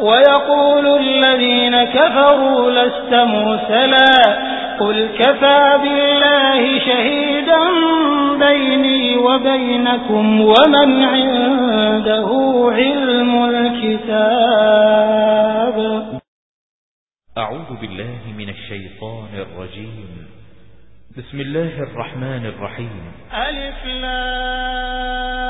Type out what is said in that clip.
ويقول الذين كفروا لست مرسلا قل كفى بالله شهيدا بيني وبينكم ومن عنده علم الكتاب. أعوذ بالله من الشيطان الرجيم. بسم الله الرحمن الرحيم. ألف لام.